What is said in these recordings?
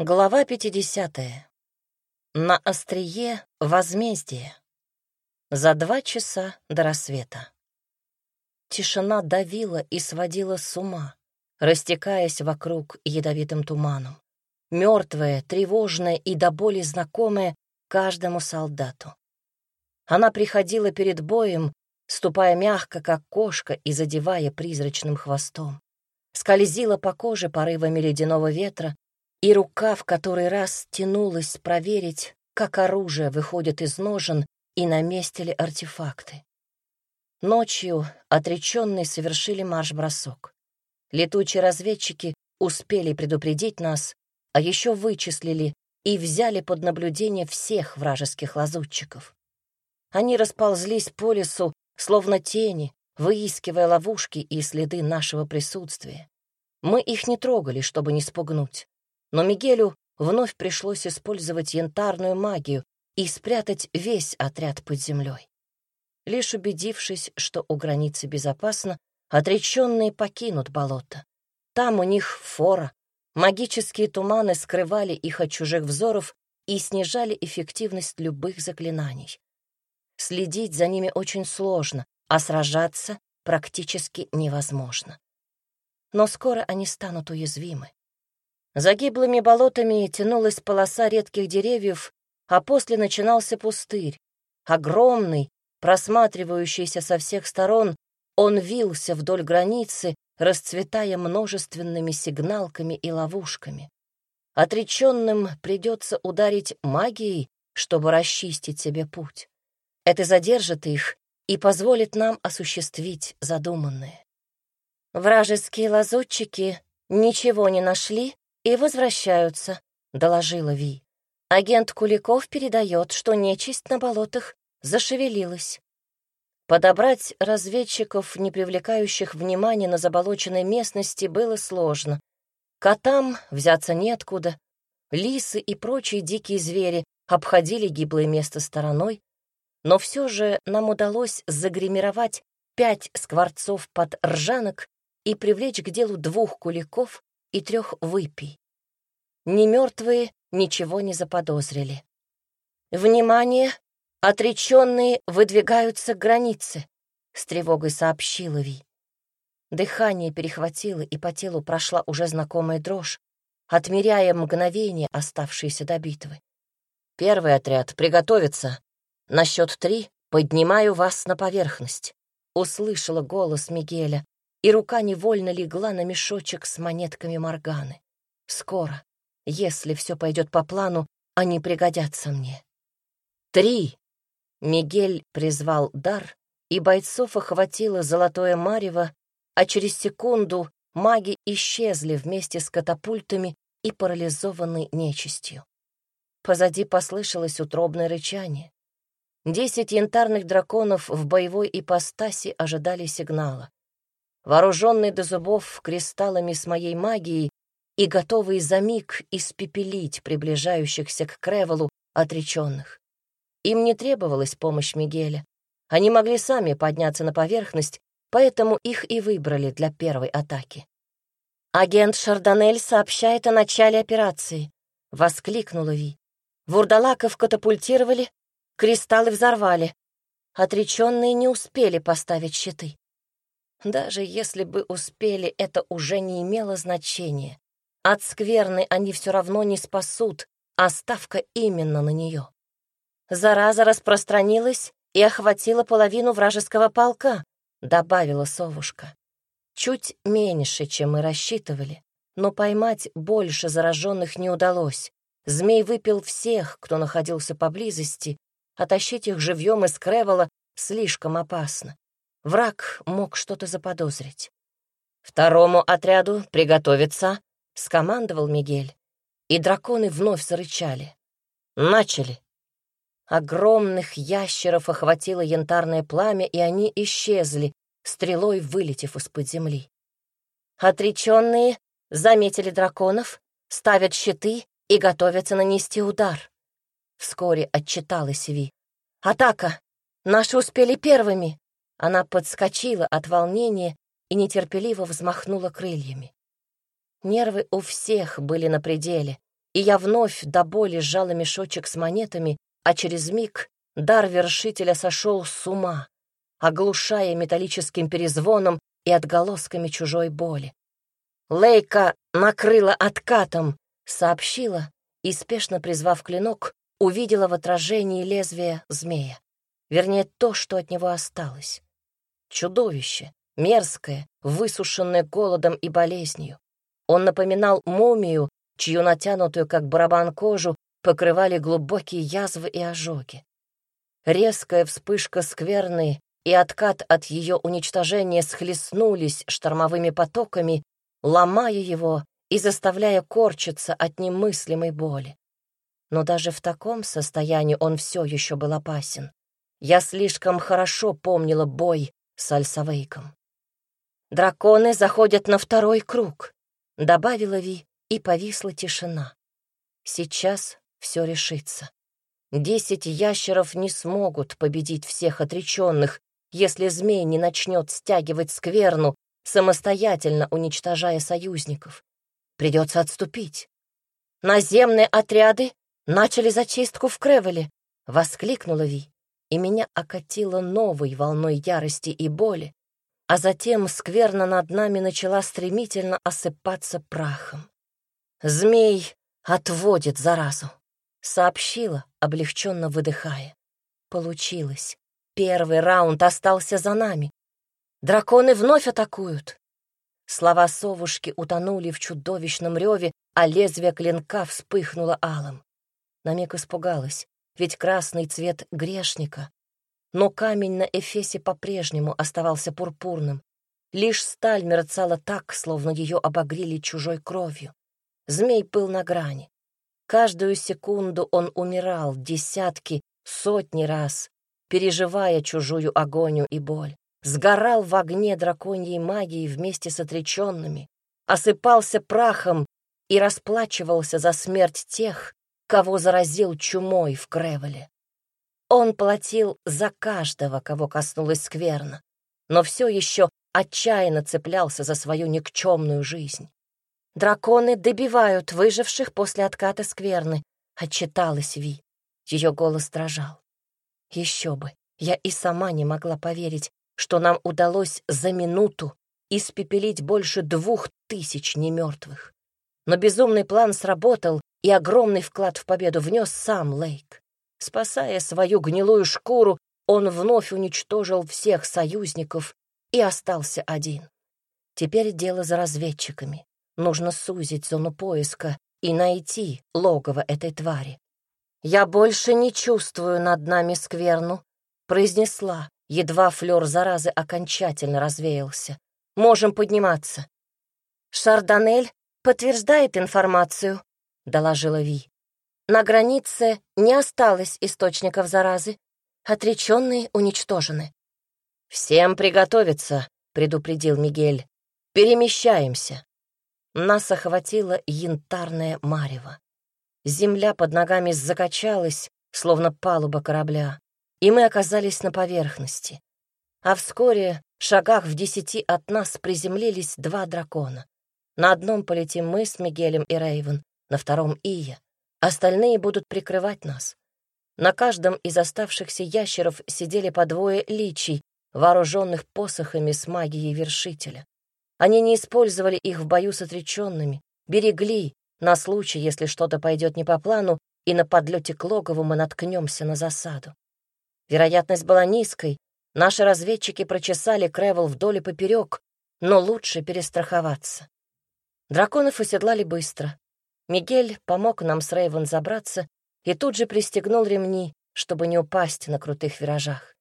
Глава 50. На острие возмездие. За два часа до рассвета. Тишина давила и сводила с ума, растекаясь вокруг ядовитым туманом. Мертвая, тревожная и до боли знакомая каждому солдату. Она приходила перед боем, ступая мягко, как кошка, и задевая призрачным хвостом. Скользила по коже порывами ледяного ветра, и рука в который раз тянулась проверить, как оружие выходит из ножен и на месте ли артефакты. Ночью отреченные совершили марш-бросок. Летучие разведчики успели предупредить нас, а еще вычислили и взяли под наблюдение всех вражеских лазутчиков. Они расползлись по лесу, словно тени, выискивая ловушки и следы нашего присутствия. Мы их не трогали, чтобы не спугнуть. Но Мигелю вновь пришлось использовать янтарную магию и спрятать весь отряд под землей. Лишь убедившись, что у границы безопасно, отреченные покинут болото. Там у них фора. Магические туманы скрывали их от чужих взоров и снижали эффективность любых заклинаний. Следить за ними очень сложно, а сражаться практически невозможно. Но скоро они станут уязвимы. За гиблыми болотами тянулась полоса редких деревьев, а после начинался пустырь. Огромный, просматривающийся со всех сторон, он вился вдоль границы, расцветая множественными сигналками и ловушками. Отреченным придется ударить магией, чтобы расчистить себе путь. Это задержит их и позволит нам осуществить задуманное. Вражеские лазутчики ничего не нашли и возвращаются», — доложила Ви. Агент Куликов передает, что нечисть на болотах зашевелилась. Подобрать разведчиков, не привлекающих внимания на заболоченной местности, было сложно. Котам взяться неоткуда. Лисы и прочие дикие звери обходили гиблое место стороной, но все же нам удалось загримировать пять скворцов под ржанок и привлечь к делу двух куликов и трех выпий. Ни мертвые ничего не заподозрили. «Внимание! Отреченные выдвигаются к границе!» — с тревогой сообщила Ви. Дыхание перехватило, и по телу прошла уже знакомая дрожь, отмеряя мгновение, оставшиеся до битвы. «Первый отряд приготовиться. На счет три поднимаю вас на поверхность», — услышала голос Мигеля, и рука невольно легла на мешочек с монетками Морганы. «Скоро, если все пойдет по плану, они пригодятся мне». «Три!» Мигель призвал дар, и бойцов охватило золотое марево, а через секунду маги исчезли вместе с катапультами и парализованной нечистью. Позади послышалось утробное рычание. Десять янтарных драконов в боевой ипостаси ожидали сигнала вооруженный до зубов кристаллами с моей магией и готовый за миг испепелить приближающихся к Кревелу отреченных. Им не требовалась помощь Мигеля. Они могли сами подняться на поверхность, поэтому их и выбрали для первой атаки. «Агент Шарданель сообщает о начале операции», — воскликнула Ви. Вурдалаков катапультировали, кристаллы взорвали. Отреченные не успели поставить щиты. Даже если бы успели, это уже не имело значения. От скверны они все равно не спасут, а ставка именно на нее. Зараза распространилась и охватила половину вражеского полка, добавила совушка. Чуть меньше, чем мы рассчитывали, но поймать больше зараженных не удалось. Змей выпил всех, кто находился поблизости, а тащить их живьем из Кревела слишком опасно. Враг мог что-то заподозрить. «Второму отряду приготовиться», — скомандовал Мигель. И драконы вновь зарычали. «Начали!» Огромных ящеров охватило янтарное пламя, и они исчезли, стрелой вылетев из-под земли. Отреченные заметили драконов, ставят щиты и готовятся нанести удар. Вскоре отчиталась Ви. «Атака! Наши успели первыми!» Она подскочила от волнения и нетерпеливо взмахнула крыльями. Нервы у всех были на пределе, и я вновь до боли сжала мешочек с монетами, а через миг дар вершителя сошел с ума, оглушая металлическим перезвоном и отголосками чужой боли. Лейка накрыла откатом, сообщила и, спешно призвав клинок, увидела в отражении лезвия змея. Вернее, то, что от него осталось. Чудовище, мерзкое, высушенное голодом и болезнью. Он напоминал мумию, чью натянутую, как барабан, кожу покрывали глубокие язвы и ожоги. Резкая вспышка скверны и откат от ее уничтожения схлестнулись штормовыми потоками, ломая его и заставляя корчиться от немыслимой боли. Но даже в таком состоянии он все еще был опасен. Я слишком хорошо помнила бой с Альсавейком. «Драконы заходят на второй круг», — добавила Ви, и повисла тишина. Сейчас все решится. Десять ящеров не смогут победить всех отреченных, если змей не начнет стягивать скверну, самостоятельно уничтожая союзников. Придется отступить. Наземные отряды начали зачистку в Кревеле, воскликнула Ви, и меня окатило новой волной ярости и боли, а затем скверна над нами начала стремительно осыпаться прахом. Змей отводит заразу, сообщила, облегченно выдыхая. Получилось. Первый раунд остался за нами. Драконы вновь атакуют. Слова совушки утонули в чудовищном реве, а лезвие клинка вспыхнуло алым. На миг испугалась, ведь красный цвет грешника. Но камень на эфесе по-прежнему оставался пурпурным. Лишь сталь мерцала так, словно ее обогрели чужой кровью. Змей был на грани. Каждую секунду он умирал десятки, сотни раз, переживая чужую агонию и боль. Сгорал в огне драконьей магии вместе с отреченными, осыпался прахом и расплачивался за смерть тех, кого заразил чумой в Кревеле. Он платил за каждого, кого коснулась скверно, но все еще отчаянно цеплялся за свою никчемную жизнь. Драконы добивают выживших после отката скверны, отчиталась Ви. Ее голос дрожал. Еще бы, я и сама не могла поверить, что нам удалось за минуту испепелить больше двух тысяч немертвых. Но безумный план сработал, и огромный вклад в победу внес сам Лейк. Спасая свою гнилую шкуру, он вновь уничтожил всех союзников и остался один. Теперь дело за разведчиками. Нужно сузить зону поиска и найти логово этой твари. «Я больше не чувствую над нами скверну», — произнесла, едва флёр заразы окончательно развеялся. «Можем подниматься». «Шарданель подтверждает информацию», — доложила Ви. «На границе не осталось источников заразы. Отреченные уничтожены». «Всем приготовиться», — предупредил Мигель. «Перемещаемся». Нас охватило янтарное марево. Земля под ногами закачалась, словно палуба корабля, и мы оказались на поверхности. А вскоре, в шагах в десяти от нас, приземлились два дракона. На одном полетим мы с Мигелем и Рейвен, на втором — Ия. Остальные будут прикрывать нас. На каждом из оставшихся ящеров сидели по двое личий, вооруженных посохами с магией вершителя. Они не использовали их в бою с отреченными, берегли на случай, если что-то пойдет не по плану, и на подлете к логову мы наткнемся на засаду. Вероятность была низкой, наши разведчики прочесали Кревел вдоль и поперек, но лучше перестраховаться. Драконов оседлали быстро. Мигель помог нам с Рейвен забраться и тут же пристегнул ремни, чтобы не упасть на крутых виражах.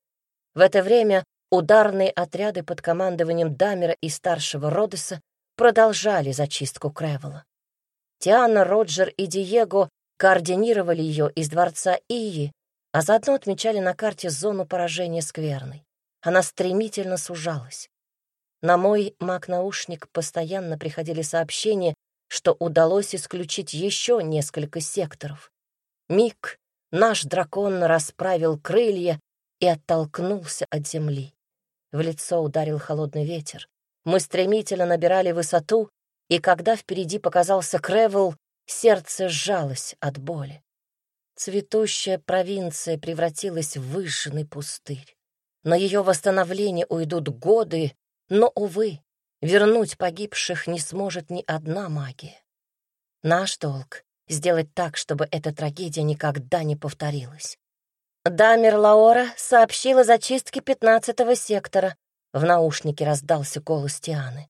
В это время Ударные отряды под командованием Дамера и старшего Родеса продолжали зачистку Кревела. Тиана, Роджер и Диего координировали ее из дворца Ии, а заодно отмечали на карте зону поражения скверной. Она стремительно сужалась. На мой маг-наушник постоянно приходили сообщения, что удалось исключить еще несколько секторов. Миг наш дракон расправил крылья и оттолкнулся от земли. В лицо ударил холодный ветер. Мы стремительно набирали высоту, и когда впереди показался Кревел, сердце сжалось от боли. Цветущая провинция превратилась в выжженный пустырь. На ее восстановление уйдут годы, но, увы, вернуть погибших не сможет ни одна магия. Наш долг — сделать так, чтобы эта трагедия никогда не повторилась. Дамер Лаора сообщила зачистке пятнадцатого сектора. В наушнике раздался голос Тианы.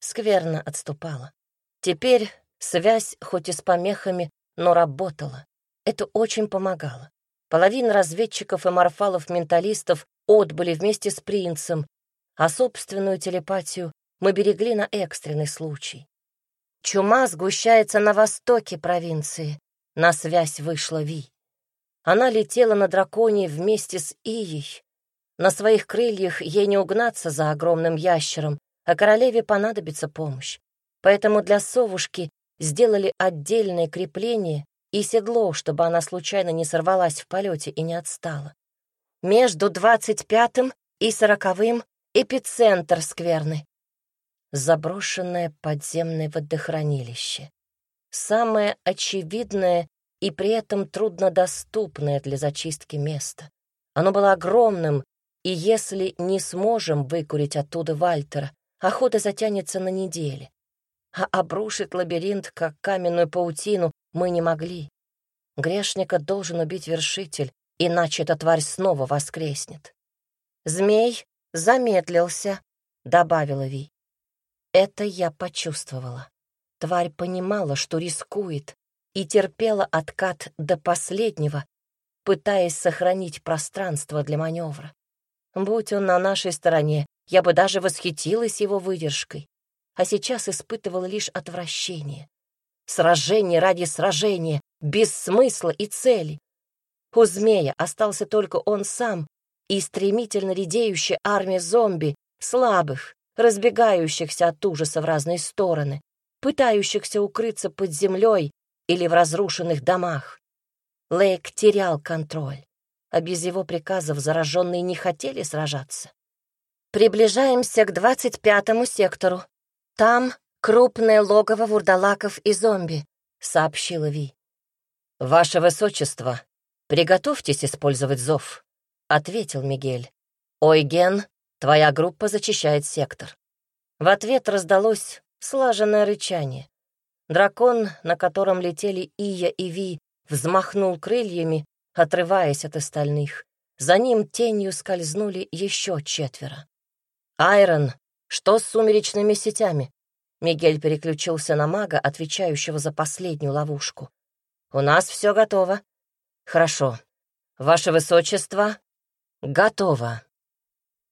Скверно отступала. Теперь связь, хоть и с помехами, но работала. Это очень помогало. Половина разведчиков и морфалов-менталистов отбыли вместе с принцем, а собственную телепатию мы берегли на экстренный случай. Чума сгущается на востоке провинции. На связь вышла Ви. Она летела на драконе вместе с Ией. На своих крыльях ей не угнаться за огромным ящером, а королеве понадобится помощь. Поэтому для совушки сделали отдельное крепление и седло, чтобы она случайно не сорвалась в полете и не отстала. Между двадцать пятым и сороковым эпицентр скверны. Заброшенное подземное водохранилище. Самое очевидное и при этом труднодоступное для зачистки место. Оно было огромным, и если не сможем выкурить оттуда Вальтера, охота затянется на недели. А обрушить лабиринт, как каменную паутину, мы не могли. Грешника должен убить вершитель, иначе эта тварь снова воскреснет. Змей замедлился, добавила Ви. Это я почувствовала. Тварь понимала, что рискует, и терпела откат до последнего, пытаясь сохранить пространство для маневра. Будь он на нашей стороне, я бы даже восхитилась его выдержкой, а сейчас испытывала лишь отвращение. Сражение ради сражения, без смысла и цели. У змея остался только он сам и стремительно редеющая армия зомби, слабых, разбегающихся от ужаса в разные стороны, пытающихся укрыться под землей или в разрушенных домах. Лейк терял контроль, а без его приказов зараженные не хотели сражаться. Приближаемся к двадцать пятому сектору. Там крупное логово вурдалаков и зомби, сообщила Ви. «Ваше высочество, приготовьтесь использовать зов», — ответил Мигель. «Ойген, твоя группа зачищает сектор». В ответ раздалось слаженное рычание. Дракон, на котором летели Ия и Ви, взмахнул крыльями, отрываясь от остальных. За ним тенью скользнули еще четверо. «Айрон, что с сумеречными сетями?» Мигель переключился на мага, отвечающего за последнюю ловушку. У нас все готово. Хорошо. Ваше Высочество, готово.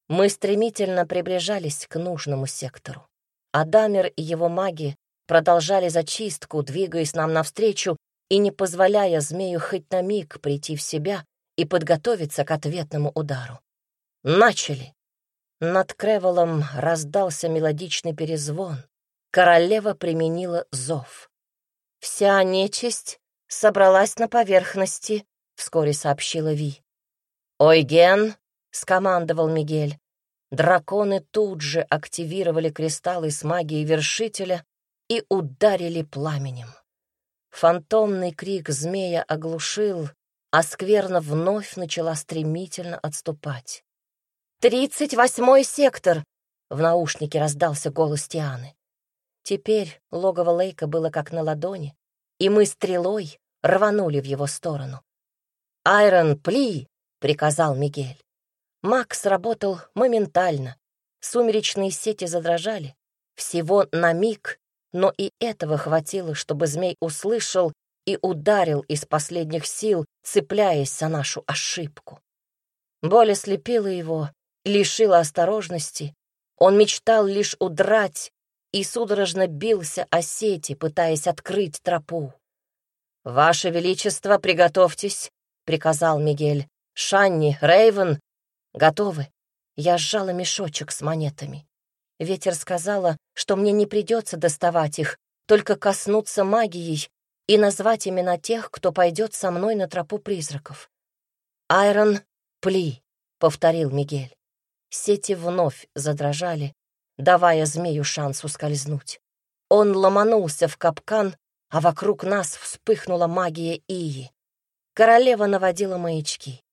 Мы стремительно приближались к нужному сектору. Адамер и его маги продолжали зачистку, двигаясь нам навстречу и не позволяя змею хоть на миг прийти в себя и подготовиться к ответному удару. Начали. Над Кревелом раздался мелодичный перезвон. Королева применила зов. Вся нечисть собралась на поверхности», — вскоре сообщила Ви. «Ойген!» — скомандовал Мигель. Драконы тут же активировали кристаллы с магией вершителя и ударили пламенем. Фантомный крик змея оглушил, а скверно вновь начала стремительно отступать. «Тридцать восьмой сектор!» — в наушнике раздался голос Тианы. Теперь логово Лейка было как на ладони, и мы стрелой рванули в его сторону. «Айрон, пли!» — приказал Мигель. Макс работал моментально. Сумеречные сети задрожали. Всего на миг, но и этого хватило, чтобы змей услышал и ударил из последних сил, цепляясь за нашу ошибку. Боль ослепила его, лишила осторожности. Он мечтал лишь удрать и судорожно бился о сети, пытаясь открыть тропу. «Ваше Величество, приготовьтесь», — приказал Мигель. «Шанни, Рейвен, готовы». Я сжала мешочек с монетами. Ветер сказала, что мне не придется доставать их, только коснуться магией и назвать имена тех, кто пойдет со мной на тропу призраков. «Айрон, пли», — повторил Мигель. Сети вновь задрожали, давая змею шанс ускользнуть. Он ломанулся в капкан, а вокруг нас вспыхнула магия Ии. Королева наводила маячки.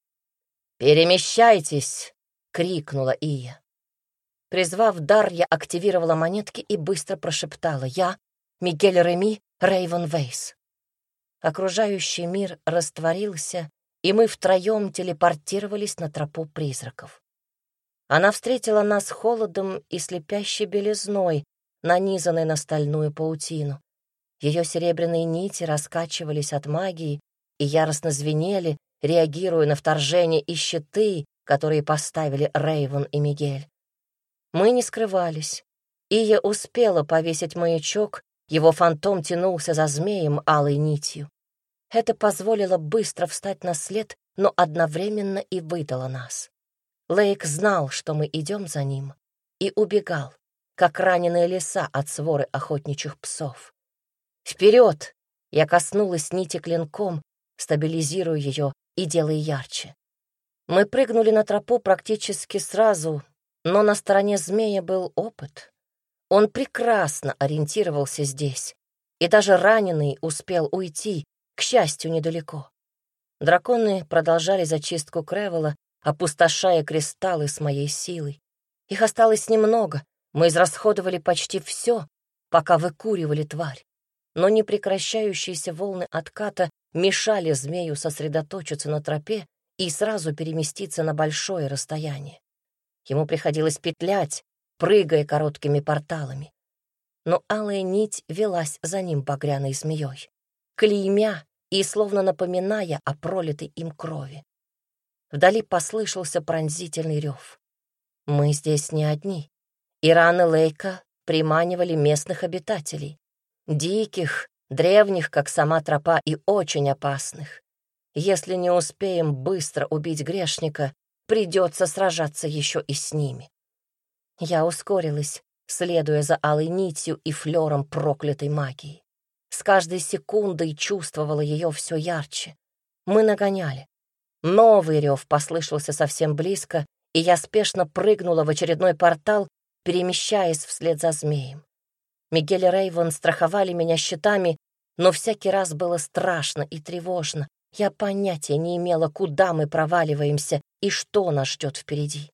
«Перемещайтесь!» — крикнула Ия. Призвав дар, я активировала монетки и быстро прошептала «Я, Мигель Реми, Рейвен Вейс». Окружающий мир растворился, и мы втроем телепортировались на тропу призраков. Она встретила нас холодом и слепящей белизной, нанизанной на стальную паутину. Ее серебряные нити раскачивались от магии и яростно звенели, реагируя на вторжение и щиты, которые поставили Рейвен и Мигель. Мы не скрывались. Ия успела повесить маячок, его фантом тянулся за змеем алой нитью. Это позволило быстро встать на след, но одновременно и выдало нас. Лейк знал, что мы идем за ним, и убегал, как раненые лиса от своры охотничьих псов. «Вперед!» Я коснулась нити клинком, стабилизируя ее и делая ярче. Мы прыгнули на тропу практически сразу, но на стороне змея был опыт. Он прекрасно ориентировался здесь, и даже раненый успел уйти, к счастью, недалеко. Драконы продолжали зачистку Кревела, опустошая кристаллы с моей силой. Их осталось немного, мы израсходовали почти все, пока выкуривали тварь. Но непрекращающиеся волны отката мешали змею сосредоточиться на тропе и сразу переместиться на большое расстояние. Ему приходилось петлять, прыгая короткими порталами. Но алая нить велась за ним багряной змеей, клеймя и словно напоминая о пролитой им крови. Вдали послышался пронзительный рев. Мы здесь не одни. Иран и Лейка приманивали местных обитателей. Диких, древних, как сама тропа, и очень опасных. Если не успеем быстро убить грешника, придется сражаться еще и с ними. Я ускорилась, следуя за алой нитью и флером проклятой магии. С каждой секундой чувствовала ее все ярче. Мы нагоняли. Новый рев послышался совсем близко, и я спешно прыгнула в очередной портал, перемещаясь вслед за змеем. Мигель и Рейвен страховали меня щитами, но всякий раз было страшно и тревожно. Я понятия не имела, куда мы проваливаемся и что нас ждет впереди.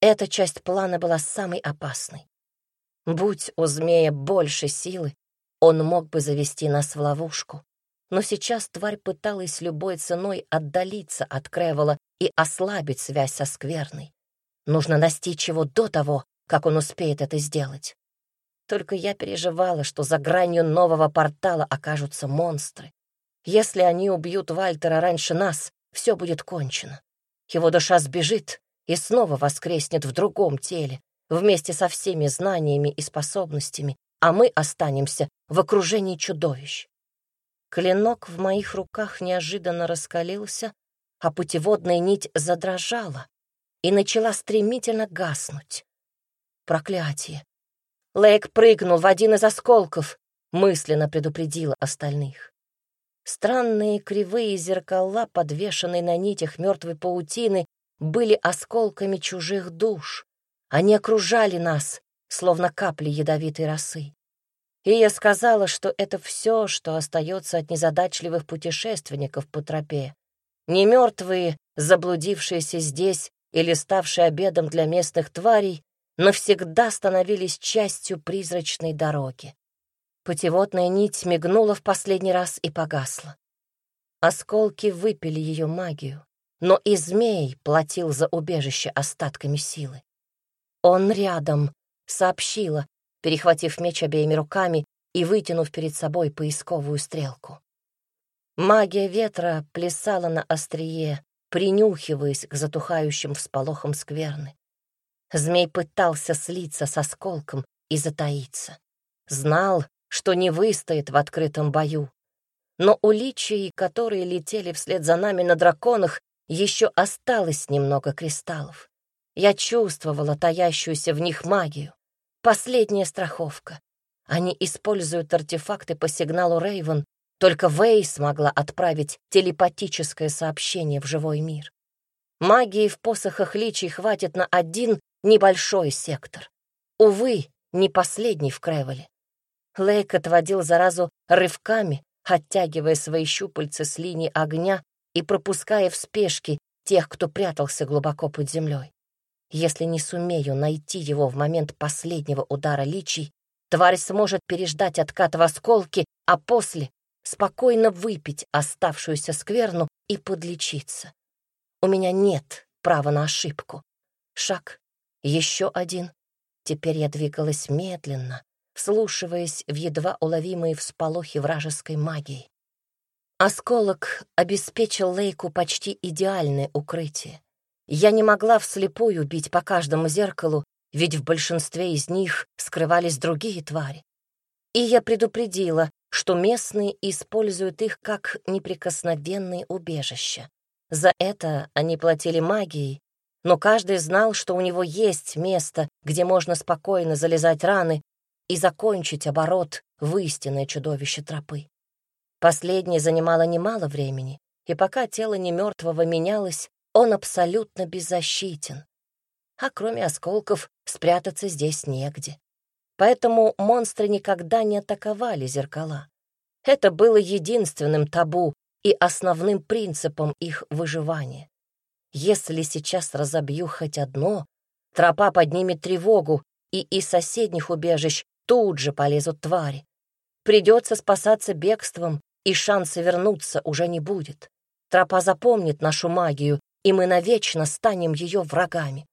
Эта часть плана была самой опасной. Будь у змея больше силы, он мог бы завести нас в ловушку. Но сейчас тварь пыталась любой ценой отдалиться от Кревела и ослабить связь со скверной. Нужно настичь его до того, как он успеет это сделать. Только я переживала, что за гранью нового портала окажутся монстры. Если они убьют Вальтера раньше нас, все будет кончено. Его душа сбежит и снова воскреснет в другом теле, вместе со всеми знаниями и способностями, а мы останемся в окружении чудовищ. Клинок в моих руках неожиданно раскалился, а путеводная нить задрожала и начала стремительно гаснуть. Проклятие! Лейк прыгнул в один из осколков, мысленно предупредила остальных. Странные кривые зеркала, подвешенные на нитях мертвой паутины, были осколками чужих душ. Они окружали нас, словно капли ядовитой росы. И я сказала, что это все, что остается от незадачливых путешественников по тропе. Не мертвые, заблудившиеся здесь или ставшие обедом для местных тварей, навсегда становились частью призрачной дороги. Путеводная нить мигнула в последний раз и погасла. Осколки выпили ее магию, но и змей платил за убежище остатками силы. «Он рядом», — сообщила, перехватив меч обеими руками и вытянув перед собой поисковую стрелку. Магия ветра плясала на острие, принюхиваясь к затухающим всполохам скверны. Змей пытался слиться с осколком и затаиться. Знал, что не выстоит в открытом бою. Но у личий, которые летели вслед за нами на драконах, еще осталось немного кристаллов. Я чувствовала таящуюся в них магию. Последняя страховка. Они используют артефакты по сигналу Рейвен, только Вей смогла отправить телепатическое сообщение в живой мир. Магии в посохах личий хватит на один небольшой сектор. Увы, не последний в Кревеле. Лейк отводил заразу рывками, оттягивая свои щупальца с линии огня и пропуская в спешке тех, кто прятался глубоко под землей. Если не сумею найти его в момент последнего удара личий, тварь сможет переждать откат в осколки, а после спокойно выпить оставшуюся скверну и подлечиться. У меня нет права на ошибку. Шаг, еще один. Теперь я двигалась медленно, вслушиваясь в едва уловимые всполохи вражеской магии. Осколок обеспечил Лейку почти идеальное укрытие. Я не могла вслепую бить по каждому зеркалу, ведь в большинстве из них скрывались другие твари. И я предупредила, что местные используют их как неприкосновенные убежища. За это они платили магией, но каждый знал, что у него есть место, где можно спокойно залезать раны и закончить оборот в истинное чудовище тропы. Последнее занимало немало времени, и пока тело немертвого менялось, он абсолютно беззащитен. А кроме осколков спрятаться здесь негде. Поэтому монстры никогда не атаковали зеркала. Это было единственным табу и основным принципом их выживания. Если сейчас разобью хоть одно, тропа поднимет тревогу, и из соседних убежищ тут же полезут твари. Придется спасаться бегством, и шанса вернуться уже не будет. Тропа запомнит нашу магию, и мы навечно станем ее врагами.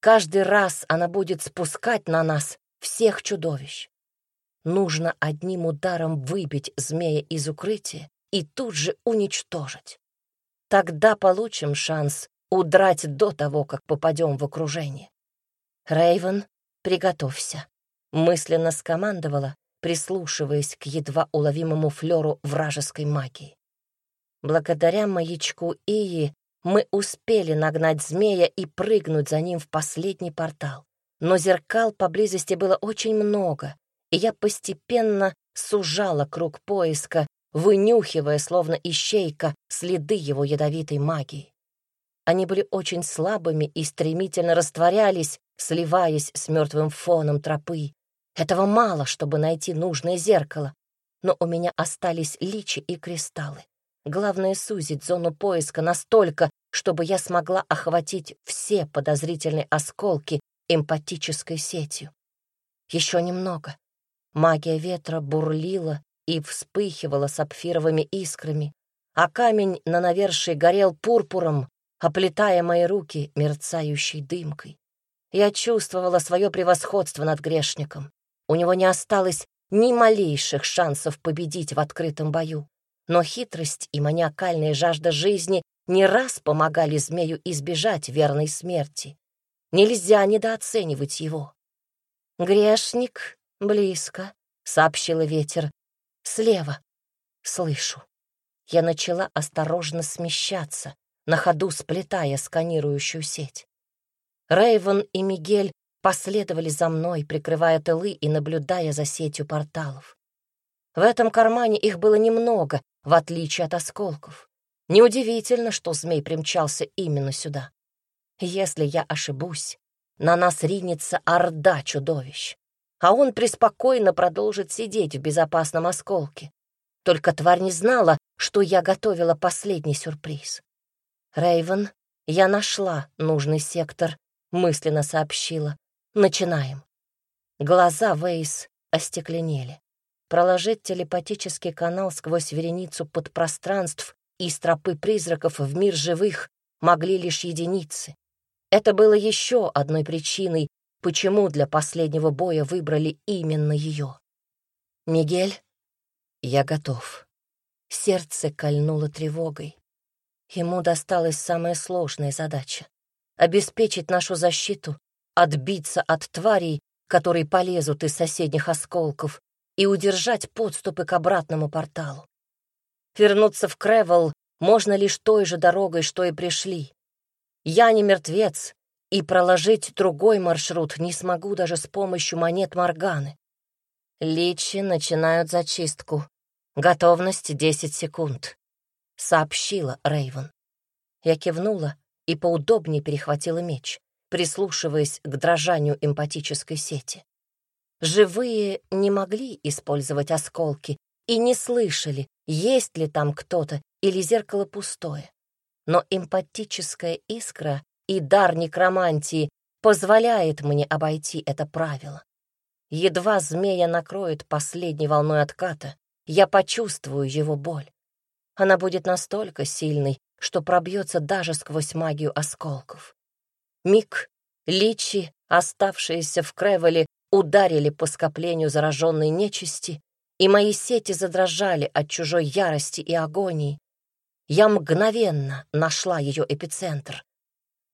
Каждый раз она будет спускать на нас всех чудовищ. Нужно одним ударом выбить змея из укрытия и тут же уничтожить. Тогда получим шанс удрать до того, как попадем в окружение. Рейвен, приготовься. Мысленно скомандовала, прислушиваясь к едва уловимому флеру вражеской магии. Благодаря маячку Ии мы успели нагнать змея и прыгнуть за ним в последний портал. Но зеркал поблизости было очень много, и я постепенно сужала круг поиска, вынюхивая, словно ищейка, следы его ядовитой магии. Они были очень слабыми и стремительно растворялись, сливаясь с мертвым фоном тропы. Этого мало, чтобы найти нужное зеркало, но у меня остались личи и кристаллы. Главное — сузить зону поиска настолько, чтобы я смогла охватить все подозрительные осколки эмпатической сетью. Еще немного. Магия ветра бурлила и вспыхивала сапфировыми искрами, а камень на навершии горел пурпуром, оплетая мои руки мерцающей дымкой. Я чувствовала свое превосходство над грешником. У него не осталось ни малейших шансов победить в открытом бою. Но хитрость и маниакальная жажда жизни не раз помогали змею избежать верной смерти. Нельзя недооценивать его. «Грешник близко», — сообщила ветер. «Слева. Слышу». Я начала осторожно смещаться на ходу сплетая сканирующую сеть. Рейвен и Мигель последовали за мной, прикрывая тылы и наблюдая за сетью порталов. В этом кармане их было немного, в отличие от осколков. Неудивительно, что змей примчался именно сюда. Если я ошибусь, на нас ринется орда чудовищ, а он преспокойно продолжит сидеть в безопасном осколке. Только тварь не знала, что я готовила последний сюрприз. Рейвен, я нашла нужный сектор, мысленно сообщила. Начинаем. Глаза Вейс остекленели. Проложить телепатический канал сквозь вереницу подпространств и стропы призраков в мир живых могли лишь единицы. Это было еще одной причиной, почему для последнего боя выбрали именно ее. «Мигель, я готов». Сердце кольнуло тревогой. Ему досталась самая сложная задача — обеспечить нашу защиту, отбиться от тварей, которые полезут из соседних осколков, и удержать подступы к обратному порталу. Вернуться в Кревел можно лишь той же дорогой, что и пришли. Я не мертвец, и проложить другой маршрут не смогу даже с помощью монет Морганы. Личи начинают зачистку. Готовность — 10 секунд сообщила Рейвен. Я кивнула и поудобнее перехватила меч, прислушиваясь к дрожанию эмпатической сети. Живые не могли использовать осколки и не слышали, есть ли там кто-то или зеркало пустое. Но эмпатическая искра и дар некромантии позволяет мне обойти это правило. Едва змея накроет последней волной отката, я почувствую его боль. Она будет настолько сильной, что пробьется даже сквозь магию осколков. Миг, личи, оставшиеся в Кревеле, ударили по скоплению зараженной нечисти, и мои сети задрожали от чужой ярости и агонии. Я мгновенно нашла ее эпицентр.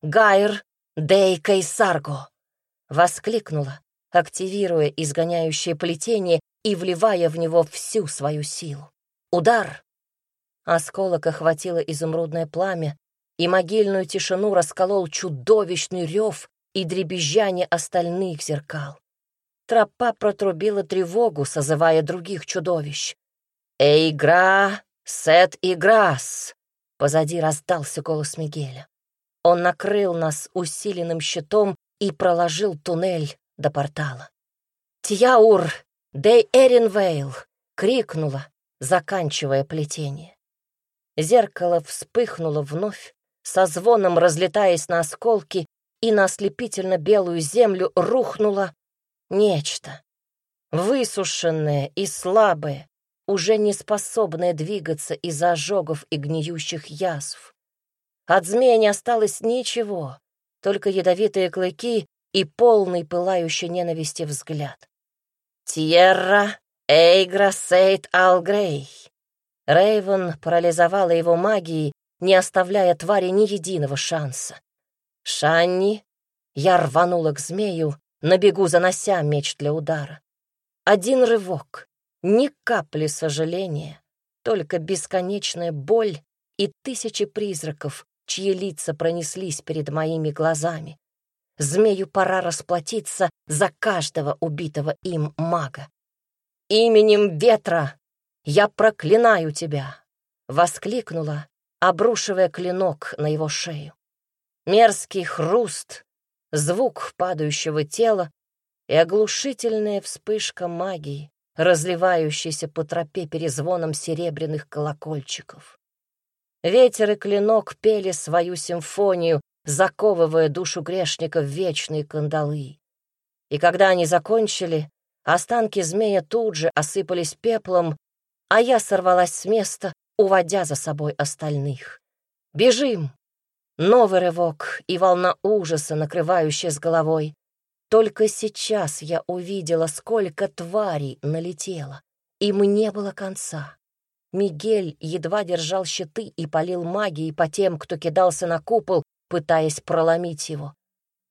«Гайр Дей Кейсарго!» — воскликнула, активируя изгоняющее плетение и вливая в него всю свою силу. Удар! Осколок охватило изумрудное пламя, и могильную тишину расколол чудовищный рев и дребезжание остальных зеркал. Тропа протрубила тревогу, созывая других чудовищ. «Эйгра, сет играс!» Позади раздался голос Мигеля. Он накрыл нас усиленным щитом и проложил туннель до портала. «Тьяур, Дей Эринвейл!» — крикнула, заканчивая плетение. Зеркало вспыхнуло вновь, со звоном разлетаясь на осколки, и на ослепительно-белую землю рухнуло нечто. Высушенное и слабое, уже не способное двигаться из-за ожогов и гниющих язв. От змея не осталось ничего, только ядовитые клыки и полный пылающей ненависти взгляд. «Тьерра Эйгра Сейт Алгрей!» Рейвен парализовала его магией, не оставляя твари ни единого шанса. «Шанни!» Я рванула к змею, на бегу занося меч для удара. Один рывок, ни капли сожаления, только бесконечная боль и тысячи призраков, чьи лица пронеслись перед моими глазами. Змею пора расплатиться за каждого убитого им мага. «Именем ветра я проклинаю тебя!» — воскликнула, обрушивая клинок на его шею. Мерзкий хруст, звук падающего тела и оглушительная вспышка магии, разливающаяся по тропе перезвоном серебряных колокольчиков. Ветер и клинок пели свою симфонию, заковывая душу грешника в вечные кандалы. И когда они закончили, останки змея тут же осыпались пеплом, а я сорвалась с места, уводя за собой остальных. «Бежим!» Новый рывок и волна ужаса, накрывающая с головой. Только сейчас я увидела, сколько тварей налетело. Им не было конца. Мигель едва держал щиты и полил магией по тем, кто кидался на купол, пытаясь проломить его.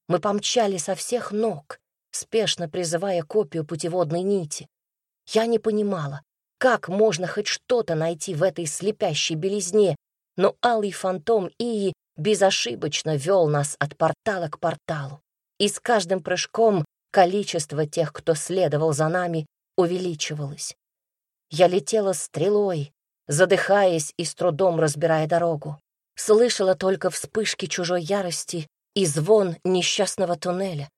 Мы помчали со всех ног, спешно призывая копию путеводной нити. Я не понимала, как можно хоть что-то найти в этой слепящей белизне, но алый фантом Ии безошибочно вел нас от портала к порталу. И с каждым прыжком количество тех, кто следовал за нами, увеличивалось. Я летела стрелой, задыхаясь и с трудом разбирая дорогу. Слышала только вспышки чужой ярости и звон несчастного туннеля.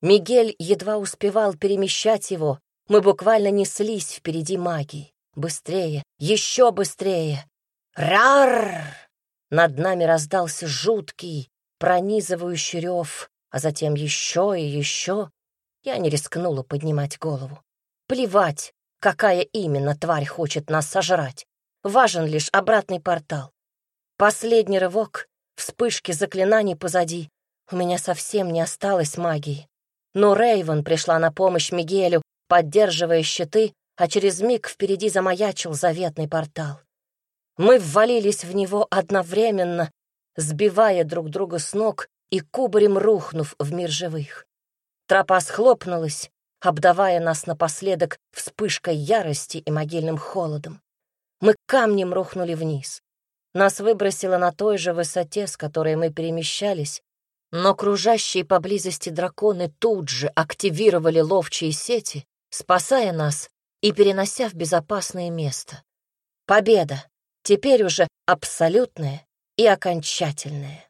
Мигель едва успевал перемещать его, мы буквально неслись впереди магии. Быстрее, еще быстрее. Рар! Над нами раздался жуткий, пронизывающий рев, а затем еще и еще. Я не рискнула поднимать голову. Плевать, какая именно тварь хочет нас сожрать. Важен лишь обратный портал. Последний рывок, вспышки заклинаний позади. У меня совсем не осталось магии. Но Рейвен пришла на помощь Мигелю, поддерживая щиты, а через миг впереди замаячил заветный портал. Мы ввалились в него одновременно, сбивая друг друга с ног и кубарем рухнув в мир живых. Тропа схлопнулась, обдавая нас напоследок вспышкой ярости и могильным холодом. Мы камнем рухнули вниз. Нас выбросило на той же высоте, с которой мы перемещались, но кружащие поблизости драконы тут же активировали ловчие сети, спасая нас и перенося в безопасное место. Победа! Теперь уже абсолютная и окончательная.